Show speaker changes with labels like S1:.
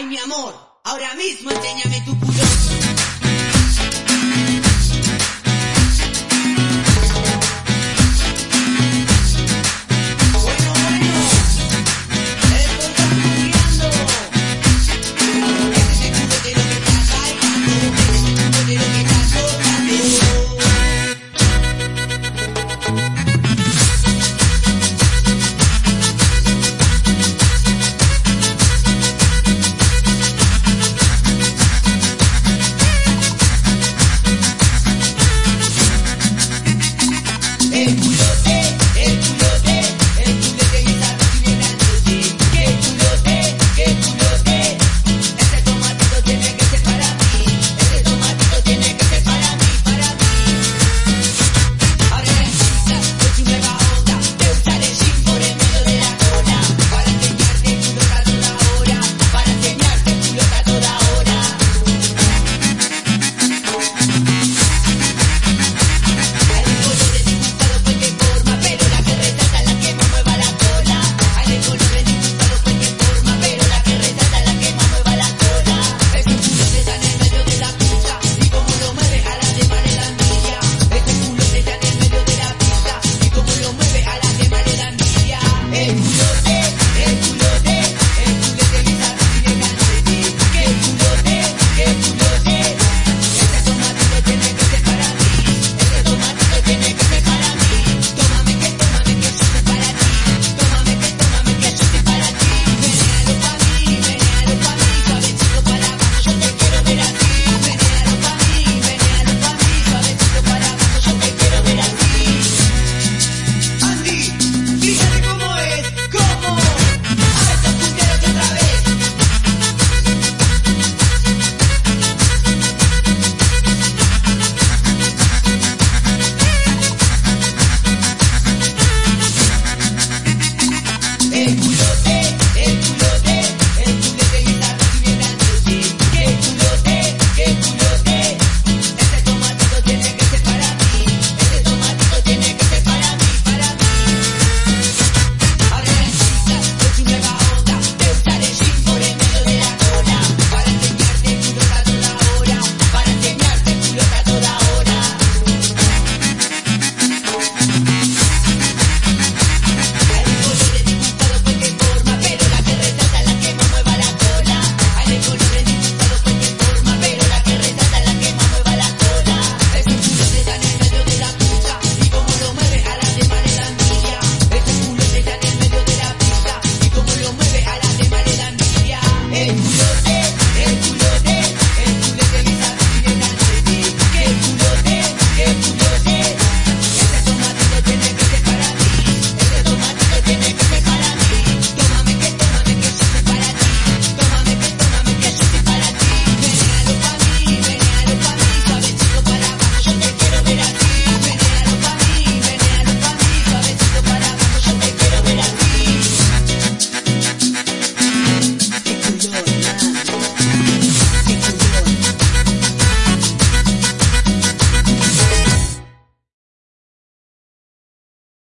S1: Ay mi amor, ahora mismo enséñame tu culo. el